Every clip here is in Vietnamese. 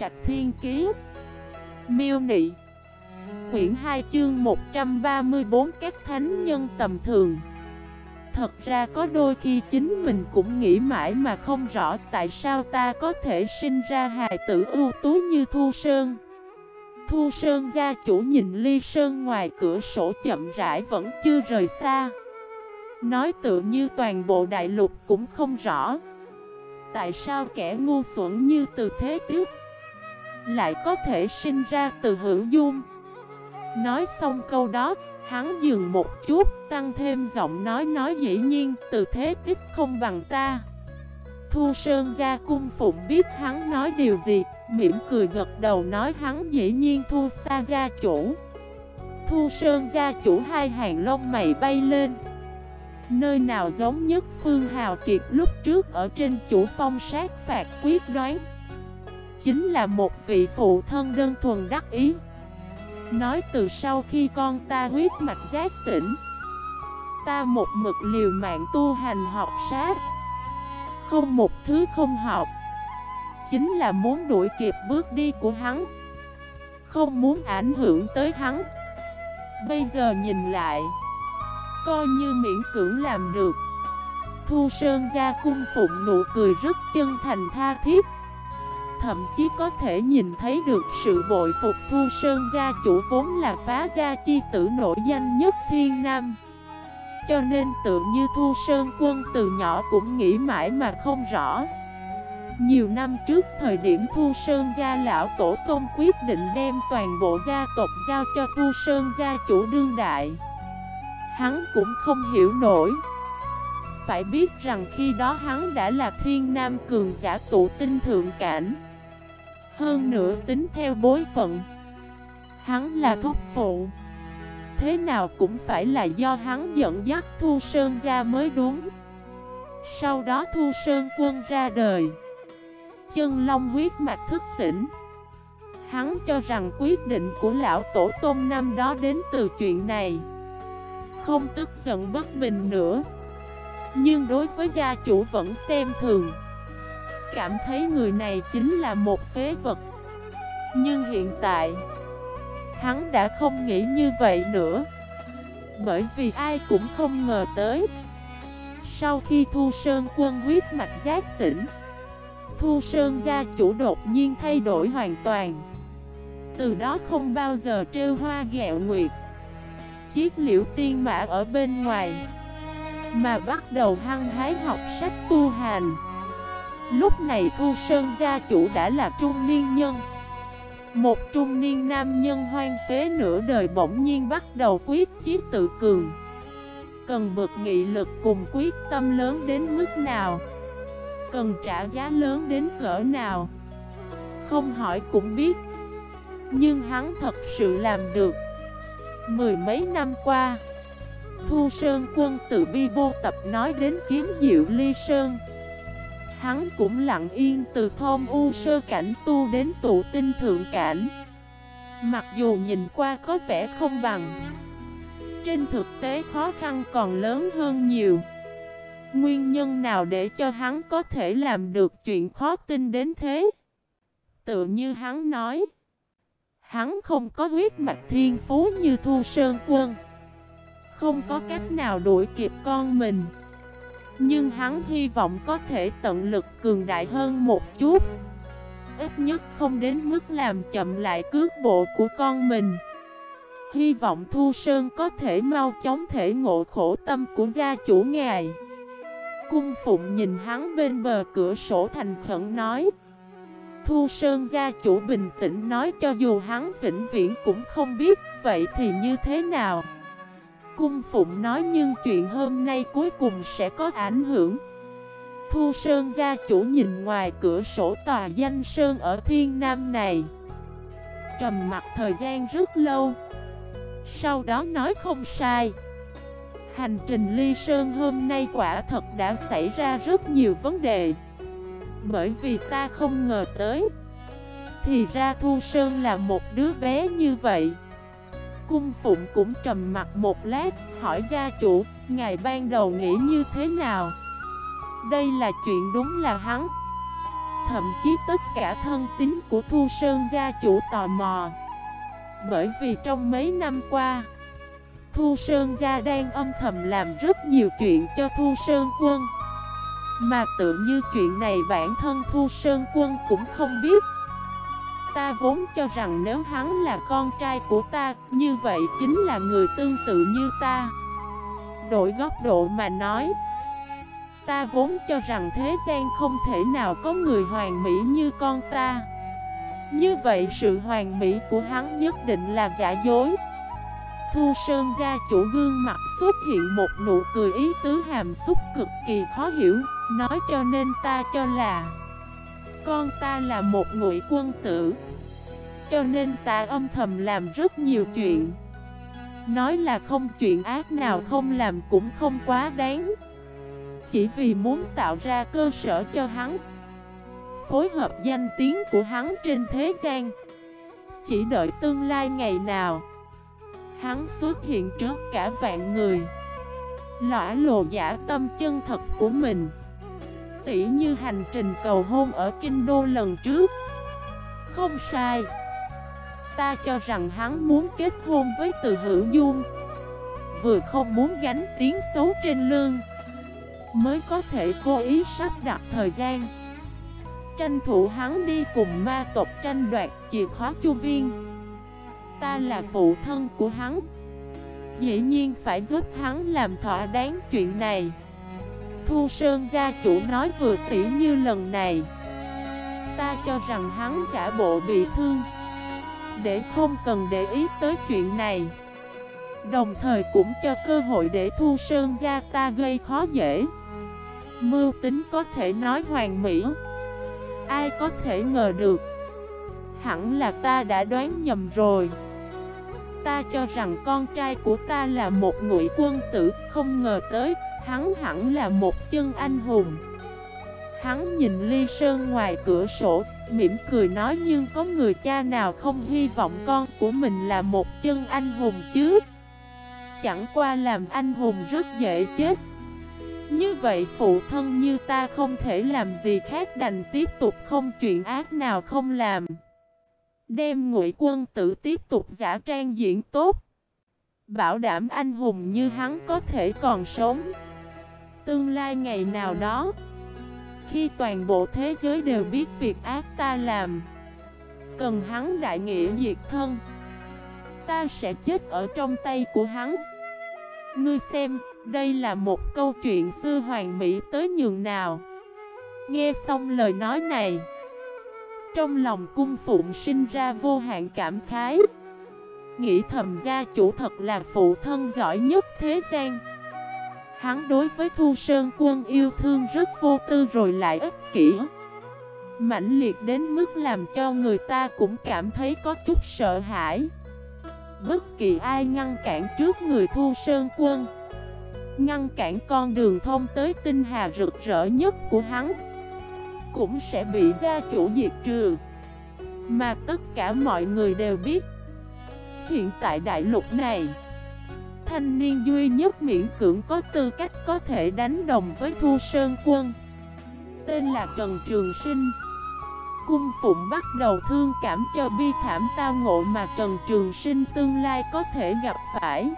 Trạch Thiên Kiế Miêu Nị. Quyển 2 chương 134 Các thánh nhân tầm thường. Thật ra có đôi khi chính mình cũng nghĩ mãi mà không rõ tại sao ta có thể sinh ra hài tử ưu tú như Thu Sơn. Thu Sơn gia chủ nhìn ly sơn ngoài cửa sổ chậm rãi vẫn chưa rời xa. Nói tự như toàn bộ đại lục cũng không rõ. Tại sao kẻ ngu xuẩn như từ thế tiếp lại có thể sinh ra từ hữu dung. Nói xong câu đó, Hắn dừng một chút, Tăng thêm giọng nói nói dĩ nhiên, Từ thế tích không bằng ta. Thu Sơn ra cung phụng biết hắn nói điều gì, Mỉm cười gật đầu nói hắn dĩ nhiên Thu xa gia chủ. Thu Sơn gia chủ hai hàng lông mày bay lên. Nơi nào giống nhất Phương Hào Kiệt lúc trước ở trên chủ phong sát phạt quyết đoán. Chính là một vị phụ thân đơn thuần đắc ý. Nói từ sau khi con ta huyết mạch giác tỉnh, Ta một mực liều mạng tu hành học sát. Không một thứ không học, Chính là muốn đuổi kịp bước đi của hắn. Không muốn ảnh hưởng tới hắn. Bây giờ nhìn lại, Coi như miễn cưỡng làm được. Thu Sơn ra cung phụng nụ cười rất chân thành tha thiết. Thậm chí có thể nhìn thấy được sự bội phục Thu Sơn gia chủ vốn là phá gia chi tử nổi danh nhất thiên nam. Cho nên tự như Thu Sơn quân từ nhỏ cũng nghĩ mãi mà không rõ. Nhiều năm trước thời điểm Thu Sơn gia lão tổ tôn quyết định đem toàn bộ gia tộc giao cho Thu Sơn gia chủ đương đại, Hắn cũng không hiểu nổi. Phải biết rằng khi đó hắn đã là thiên nam cường giả tụ tinh thượng cảnh hơn nữa tính theo bối phận. Hắn là thúc phụ. Thế nào cũng phải là do hắn dẫn dắt Thu Sơn ra mới đúng. Sau đó Thu Sơn quân ra đời. Chân long huyết mạch thức tỉnh. Hắn cho rằng quyết định của lão tổ tôm năm đó đến từ chuyện này. Không tức giận bất bình nữa. Nhưng đối với gia chủ vẫn xem thường cảm thấy người này chính là một phế vật. Nhưng hiện tại, Hắn đã không nghĩ như vậy nữa. Bởi vì ai cũng không ngờ tới, Sau khi Thu Sơn quân huyết mạch giác tỉnh, Thu Sơn gia chủ đột nhiên thay đổi hoàn toàn. Từ đó không bao giờ trêu hoa gẹo nguyệt. Chiếc liễu tiên mã ở bên ngoài, Mà bắt đầu hăng hái học sách tu hành. Lúc này Thu Sơn gia chủ đã là trung niên nhân. Một trung niên nam nhân hoang phế nửa đời bỗng nhiên bắt đầu quyết chiếc tự cường. Cần bực nghị lực cùng quyết tâm lớn đến mức nào? Cần trả giá lớn đến cỡ nào? Không hỏi cũng biết. Nhưng hắn thật sự làm được. Mười mấy năm qua, Thu Sơn quân tự bi bô tập nói đến kiếm diệu ly sơn. Hắn cũng lặng yên từ thôn u sơ cảnh tu đến tụ tinh thượng cảnh. Mặc dù nhìn qua có vẻ không bằng, Trên thực tế khó khăn còn lớn hơn nhiều. Nguyên nhân nào để cho hắn có thể làm được chuyện khó tin đến thế? Tự như hắn nói, Hắn không có huyết mạch thiên phú như Thu Sơn Quân. Không có cách nào đuổi kịp con mình nhưng hắn hy vọng có thể tận lực cường đại hơn một chút. Ít nhất không đến mức làm chậm lại cước bộ của con mình. Hy vọng Thu Sơn có thể mau chóng thể ngộ khổ tâm của gia chủ ngài. Cung Phụng nhìn hắn bên bờ cửa sổ thành khẩn nói, Thu Sơn gia chủ bình tĩnh nói cho dù hắn vĩnh viễn cũng không biết Vậy thì như thế nào? Cung Phụng nói nhưng chuyện hôm nay cuối cùng sẽ có ảnh hưởng. Thu Sơn gia chủ nhìn ngoài cửa sổ tòa danh Sơn ở Thiên Nam này. Trầm mặt thời gian rất lâu. Sau đó nói không sai. Hành trình ly sơn hôm nay quả thật đã xảy ra rất nhiều vấn đề. Bởi vì ta không ngờ tới, Thì ra Thu Sơn là một đứa bé như vậy. Cung Phụng cũng trầm mặt một lát, hỏi gia chủ, ngài ban đầu nghĩ như thế nào? Đây là chuyện đúng là hắn. thậm chí tất cả thân tín của Thu Sơn gia chủ tò mò. Bởi vì trong mấy năm qua, Thu Sơn gia đang âm thầm làm rất nhiều chuyện cho Thu Sơn quân. Mà tự như chuyện này bản thân Thu Sơn quân cũng không biết. Ta vốn cho rằng nếu hắn là con trai của ta, như vậy chính là người tương tự như ta. Đổi góc độ mà nói Ta vốn cho rằng thế gian không thể nào có người hoàn mỹ như con ta Như vậy sự hoàn mỹ của hắn nhất định là giả dối Thu Sơn gia chủ gương mặt xuất hiện một nụ cười ý tứ hàm xúc cực kỳ khó hiểu Nói cho nên ta cho là con ta là một ngụy quân tử, Cho nên ta âm thầm làm rất nhiều chuyện. Nói là không chuyện ác nào không làm cũng không quá đáng. Chỉ vì muốn tạo ra cơ sở cho hắn, Phối hợp danh tiếng của hắn trên thế gian. Chỉ đợi tương lai ngày nào, Hắn xuất hiện trước cả vạn người Lõa lộ giả tâm chân thật của mình tỷ như hành trình cầu hôn ở Kinh Đô lần trước. Không sai. Ta cho rằng hắn muốn kết hôn với từ hữu dung. Vừa không muốn gánh tiếng xấu trên lương, Mới có thể cố ý sắp đặt thời gian. Tranh thủ hắn đi cùng ma tộc tranh đoạt chìa khóa chu viên. Ta là phụ thân của hắn. Dĩ nhiên phải giúp hắn làm thỏa đáng chuyện này. Thu Sơn gia chủ nói vừa tỉ như lần này. Ta cho rằng hắn giả bộ bị thương, để không cần để ý tới chuyện này. Đồng thời cũng cho cơ hội để Thu Sơn gia ta gây khó dễ. Mưu tính có thể nói hoàn mỹ, Ai có thể ngờ được. Hẳn là ta đã đoán nhầm rồi. Ta cho rằng con trai của ta là một ngụy quân tử, Không ngờ tới, Hắn hẳn là một chân anh hùng. Hắn nhìn ly sơn ngoài cửa sổ, Mỉm cười nói nhưng có người cha nào không hy vọng con của mình là một chân anh hùng chứ? Chẳng qua làm anh hùng rất dễ chết. Như vậy phụ thân như ta không thể làm gì khác đành tiếp tục không chuyện ác nào không làm. Đem ngụy quân tử tiếp tục giả trang diễn tốt. Bảo đảm anh hùng như hắn có thể còn sống. Tương lai ngày nào đó khi toàn bộ thế giới đều biết việc ác ta làm Cần hắn đại nghĩa diệt thân Ta sẽ chết ở trong tay của hắn. Ngươi xem, đây là một câu chuyện xưa hoàng mỹ tới nhường nào. Nghe xong lời nói này trong lòng cung phụng sinh ra vô hạn cảm khái. Nghĩ thầm gia chủ thật là phụ thân giỏi nhất thế gian. Hắn đối với Thu Sơn quân yêu thương rất vô tư rồi lại ích kỷ. Mãnh liệt đến mức làm cho người ta cũng cảm thấy có chút sợ hãi. Bất kỳ ai ngăn cản trước người Thu Sơn quân, Ngăn cản con đường thông tới tinh hà rực rỡ nhất của hắn. Cũng sẽ bị gia chủ diệt trừ. Mà tất cả mọi người đều biết Hiện tại đại lục này thanh niên duy nhất miễn cưỡng có tư cách có thể đánh đồng với Thu Sơn Quân Tên là Trần Trường Sinh. Cung Phụng bắt đầu thương cảm cho bi thảm tao ngộ mà Trần Trường Sinh tương lai có thể gặp phải.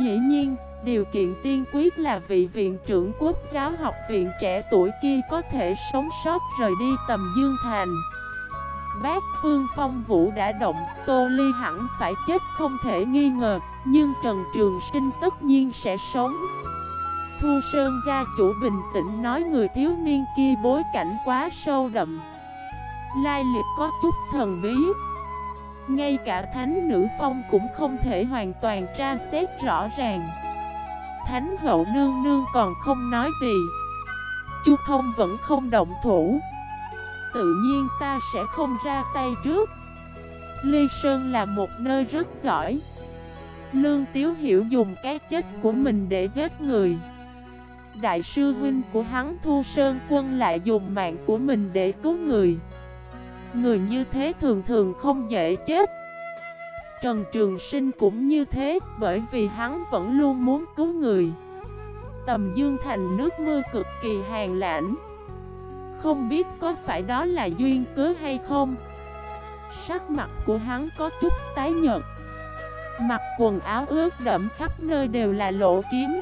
Dĩ nhiên, điều kiện tiên quyết là vị viện trưởng quốc giáo học viện trẻ tuổi kia có thể sống sót rời đi tầm Dương Thành Bác Phương Phong Vũ đã động, Tô Ly hẳn phải chết không thể nghi ngờ, nhưng Trần Trường Sinh tất nhiên sẽ sống. Thu Sơn gia chủ bình tĩnh nói người thiếu niên kia bối cảnh quá sâu đậm. Lai lịch có chút thần bí. Ngay cả thánh nữ phong cũng không thể hoàn toàn tra xét rõ ràng. Thánh hậu nương nương còn không nói gì. Chu thông vẫn không động thủ. Tự nhiên ta sẽ không ra tay trước. Ly Sơn là một nơi rất giỏi. Lương Tiếu Hiểu dùng cái chết của mình để giết người. Đại sư huynh của hắn Thu Sơn quân lại dùng mạng của mình để cứu người. Người như thế thường thường không dễ chết. Trần Trường Sinh cũng như thế, Bởi vì hắn vẫn luôn muốn cứu người. Tầm Dương Thành nước mưa cực kỳ hàng lãnh. Không biết có phải đó là duyên cớ hay không. Sắc mặt của hắn có chút tái nhợt. Mặc quần áo ướt đẫm khắp nơi đều là lỗ kiếm.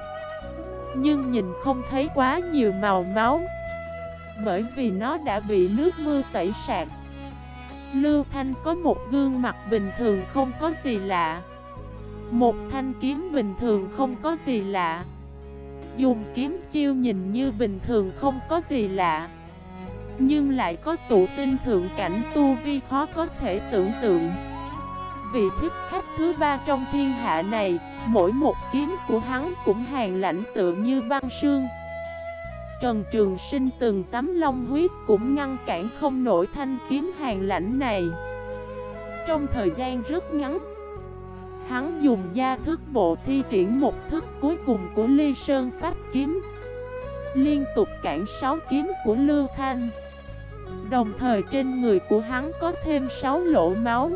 Nhưng nhìn không thấy quá nhiều màu máu. Bởi vì nó đã bị nước mưa tẩy sạc Lưu Thanh có một gương mặt bình thường không có gì lạ. Một thanh kiếm bình thường không có gì lạ. Dùng kiếm chiêu nhìn như bình thường không có gì lạ. Nhưng lại có tụ tinh thượng cảnh tu vi khó có thể tưởng tượng. Vị thích khách thứ ba trong thiên hạ này, Mỗi một kiếm của hắn cũng hàng lạnh tựa như băng sương. Trần Trường Sinh từng tấm long huyết cũng ngăn cản không nổi thanh kiếm hàng lãnh này. Trong thời gian rất ngắn, Hắn dùng gia thức bộ thi triển một thức cuối cùng của Ly Sơn Pháp Kiếm, Liên tục cản sáu kiếm của Lưu Thanh. Đồng thời trên người của hắn có thêm sáu lỗ máu.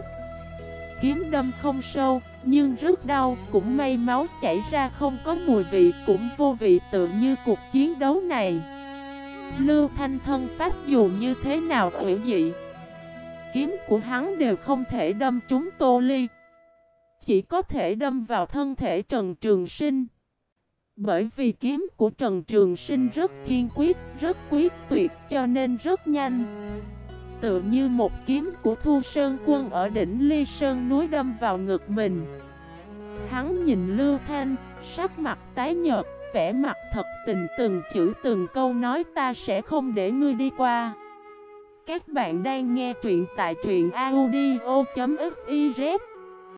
Kiếm đâm không sâu nhưng rất đau, cũng may máu chảy ra không có mùi vị, cũng vô vị tự như cuộc chiến đấu này. Lưu Thanh thân pháp dù như thế nào ủy dị, kiếm của hắn đều không thể đâm trúng Tô Ly. Chỉ có thể đâm vào thân thể Trần Trường Sinh. Bởi vì kiếm của Trần Trường Sinh rất kiên quyết, rất quyết tuyệt cho nên rất nhanh. Tự như một kiếm của Thu Sơn Quân ở đỉnh Ly Sơn núi đâm vào ngực mình. Hắn nhìn Lưu Thanh, sắc mặt tái nhợt, vẻ mặt thật tình từng chữ từng câu nói ta sẽ không để ngươi đi qua. Các bạn đang nghe truyện tại truyện audio.fif